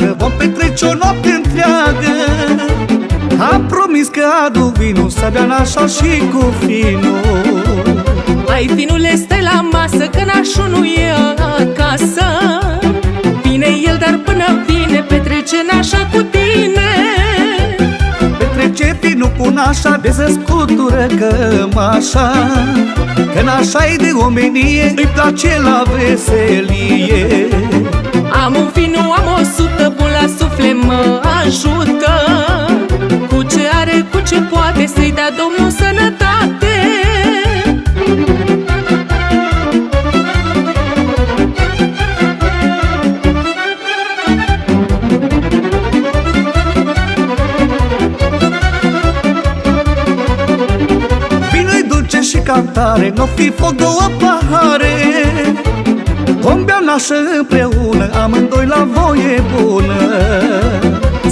Vom petrece o noapte întreagă. Am promis că aduc vinul Să bea nașa și cu finul Hai vinule, stai la masă Că nașul nu e acasă. Vine el, dar până vine Petrece nașa cu tine. Petrece vinul cu nașa De să scutură cămașa. Că nașa e de omenie Îi place la veselie poate Să-i dea Domnul sănătate. Vină-i dulce și cantare Nu fi foc două pahare. Vom bea nașă împreună Amândoi la voie bună.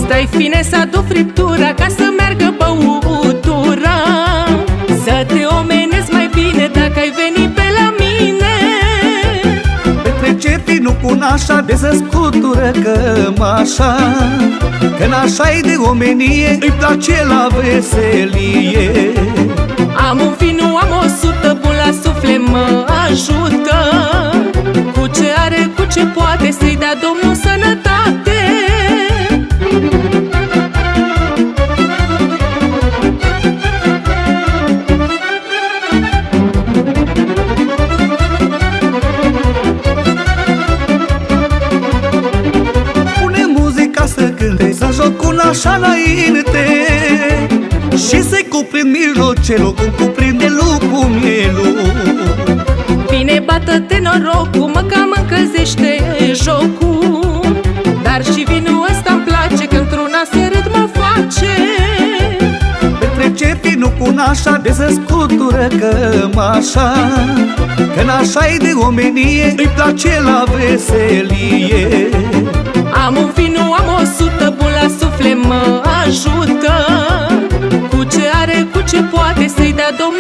Stai fine să adu friptura Ca să Petrece vinul cu nașa De să scutură cămașa Că nașa e de omenie Îi place la veselie. Am un vin, am o cânte Să joc cu nașa înainte. Și să-i cuprind mijlocelul Cum cuprinde lupul mielul Bine bată-te norocul, mă cam încălzește jocul. Dar și vinul ăsta-mi place, că într-una se râd mă face. Petrece vinul cu nașa De să scutură cămașa Că nașa e de omenie Îi place la veselie. Am un vinu, am o sută, bun la